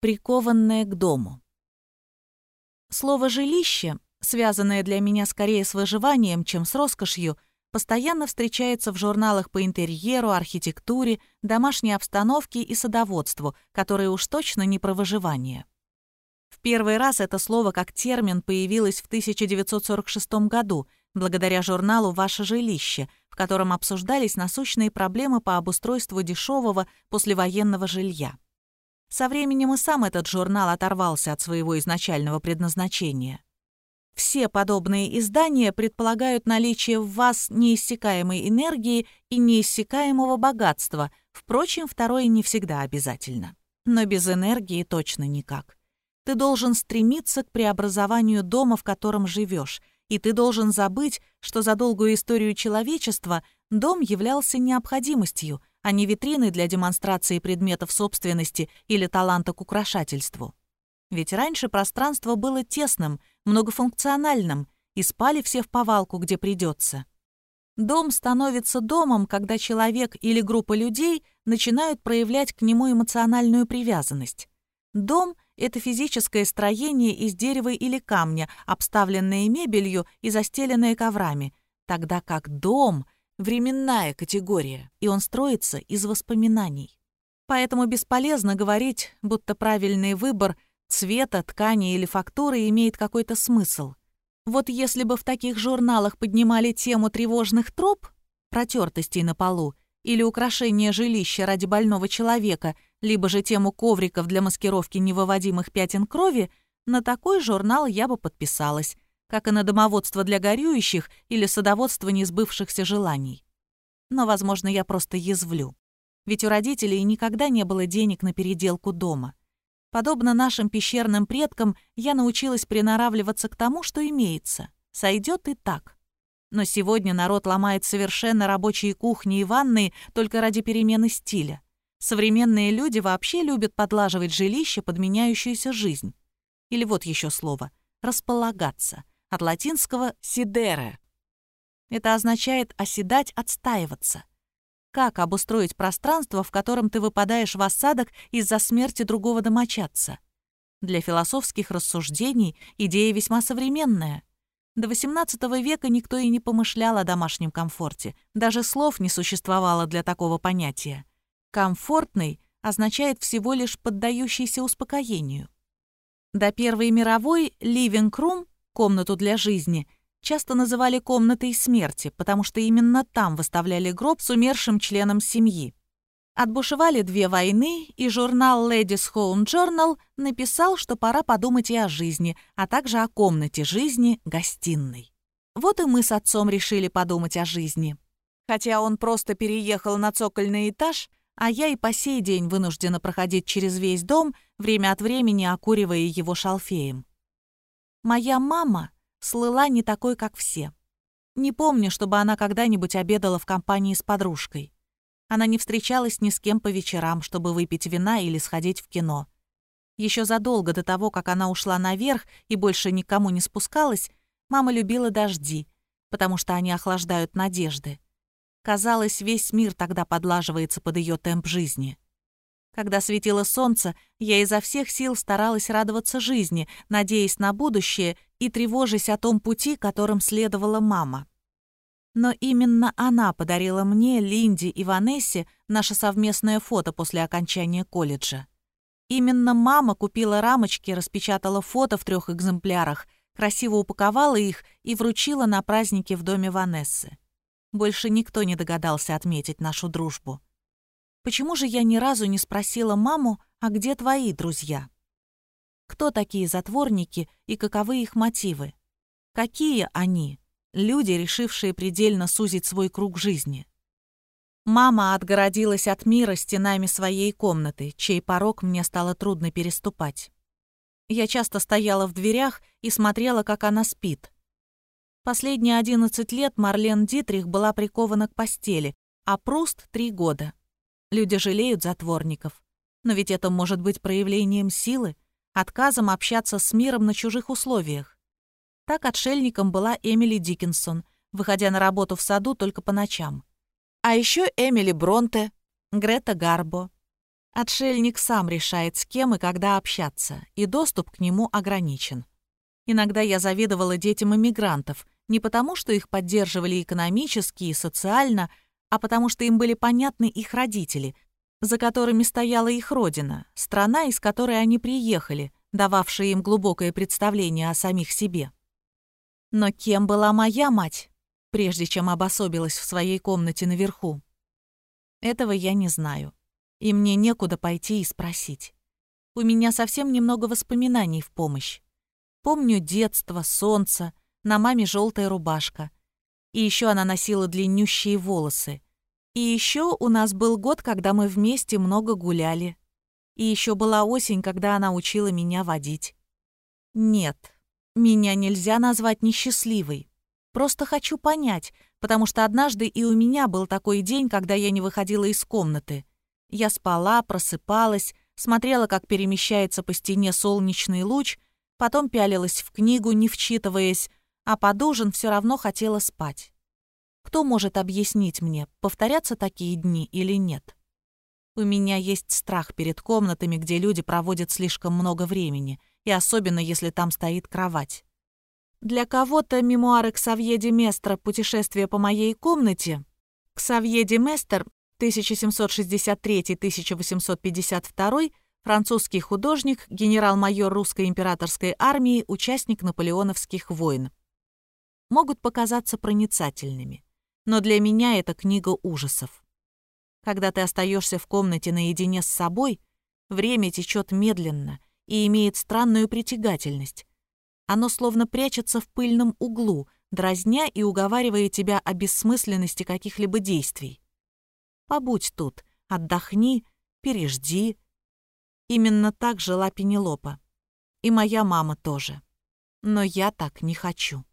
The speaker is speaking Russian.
Прикованное к дому. Слово «жилище», связанное для меня скорее с выживанием, чем с роскошью, постоянно встречается в журналах по интерьеру, архитектуре, домашней обстановке и садоводству, которые уж точно не про выживание. В первый раз это слово как термин появилось в 1946 году, благодаря журналу «Ваше жилище», в котором обсуждались насущные проблемы по обустройству дешевого послевоенного жилья. Со временем и сам этот журнал оторвался от своего изначального предназначения. Все подобные издания предполагают наличие в вас неиссякаемой энергии и неиссякаемого богатства, впрочем, второе не всегда обязательно. Но без энергии точно никак. Ты должен стремиться к преобразованию дома, в котором живешь, и ты должен забыть, что за долгую историю человечества дом являлся необходимостью, а не витриной для демонстрации предметов собственности или таланта к украшательству. Ведь раньше пространство было тесным, многофункциональным, и спали все в повалку, где придется. Дом становится домом, когда человек или группа людей начинают проявлять к нему эмоциональную привязанность. Дом — это физическое строение из дерева или камня, обставленное мебелью и застеленное коврами, тогда как дом — временная категория, и он строится из воспоминаний. Поэтому бесполезно говорить, будто правильный выбор цвета, ткани или фактуры имеет какой-то смысл. Вот если бы в таких журналах поднимали тему тревожных троп, протертостей на полу, или украшения жилища ради больного человека, либо же тему ковриков для маскировки невыводимых пятен крови, на такой журнал я бы подписалась, как и на домоводство для горюющих или садоводство несбывшихся желаний. Но, возможно, я просто язвлю. Ведь у родителей никогда не было денег на переделку дома. Подобно нашим пещерным предкам, я научилась приноравливаться к тому, что имеется. Сойдет и так. Но сегодня народ ломает совершенно рабочие кухни и ванные только ради перемены стиля. Современные люди вообще любят подлаживать жилище под меняющуюся жизнь. Или вот еще слово — располагаться от латинского «сидере». Это означает «оседать», «отстаиваться». Как обустроить пространство, в котором ты выпадаешь в осадок из-за смерти другого домочадца? Для философских рассуждений идея весьма современная. До XVIII века никто и не помышлял о домашнем комфорте. Даже слов не существовало для такого понятия. «Комфортный» означает всего лишь поддающийся успокоению. До Первой мировой «living room» комнату для жизни, часто называли комнатой смерти, потому что именно там выставляли гроб с умершим членом семьи. Отбушевали две войны, и журнал Ladies Home Journal написал, что пора подумать и о жизни, а также о комнате жизни, гостиной. Вот и мы с отцом решили подумать о жизни. Хотя он просто переехал на цокольный этаж, а я и по сей день вынуждена проходить через весь дом, время от времени окуривая его шалфеем. Моя мама слыла не такой, как все. Не помню, чтобы она когда-нибудь обедала в компании с подружкой. Она не встречалась ни с кем по вечерам, чтобы выпить вина или сходить в кино. Еще задолго до того, как она ушла наверх и больше никому не спускалась, мама любила дожди, потому что они охлаждают надежды. Казалось, весь мир тогда подлаживается под ее темп жизни. Когда светило солнце, я изо всех сил старалась радоваться жизни, надеясь на будущее и тревожась о том пути, которым следовала мама. Но именно она подарила мне, Линде и Ванессе наше совместное фото после окончания колледжа. Именно мама купила рамочки, распечатала фото в трех экземплярах, красиво упаковала их и вручила на празднике в доме Ванессы. Больше никто не догадался отметить нашу дружбу. Почему же я ни разу не спросила маму, а где твои друзья? Кто такие затворники и каковы их мотивы? Какие они, люди, решившие предельно сузить свой круг жизни? Мама отгородилась от мира стенами своей комнаты, чей порог мне стало трудно переступать. Я часто стояла в дверях и смотрела, как она спит. Последние 11 лет Марлен Дитрих была прикована к постели, а Пруст — три года. Люди жалеют затворников. Но ведь это может быть проявлением силы, отказом общаться с миром на чужих условиях. Так отшельником была Эмили Диккенсон, выходя на работу в саду только по ночам. А еще Эмили Бронте, Грета Гарбо. Отшельник сам решает, с кем и когда общаться, и доступ к нему ограничен. Иногда я завидовала детям иммигрантов, не потому, что их поддерживали экономически и социально, а потому что им были понятны их родители, за которыми стояла их родина, страна, из которой они приехали, дававшая им глубокое представление о самих себе. Но кем была моя мать, прежде чем обособилась в своей комнате наверху? Этого я не знаю и мне некуда пойти и спросить. У меня совсем немного воспоминаний в помощь. Помню детство, солнце, на маме желтая рубашка. И еще она носила длиннющие волосы. И еще у нас был год, когда мы вместе много гуляли. И еще была осень, когда она учила меня водить. Нет, меня нельзя назвать несчастливой. Просто хочу понять, потому что однажды и у меня был такой день, когда я не выходила из комнаты. Я спала, просыпалась, смотрела, как перемещается по стене солнечный луч, потом пялилась в книгу, не вчитываясь, а под ужин все равно хотела спать. Кто может объяснить мне, повторятся такие дни или нет? У меня есть страх перед комнатами, где люди проводят слишком много времени, и особенно если там стоит кровать. Для кого-то мемуары Ксавье де Местро «Путешествие по моей комнате» Ксавье де Местер 1763-1852, французский художник, генерал-майор русской императорской армии, участник наполеоновских войн. Могут показаться проницательными, но для меня это книга ужасов. Когда ты остаешься в комнате наедине с собой, время течет медленно и имеет странную притягательность. Оно словно прячется в пыльном углу, дразня и уговаривая тебя о бессмысленности каких-либо действий. Побудь тут, отдохни, пережди. Именно так жила Пенелопа. И моя мама тоже. Но я так не хочу.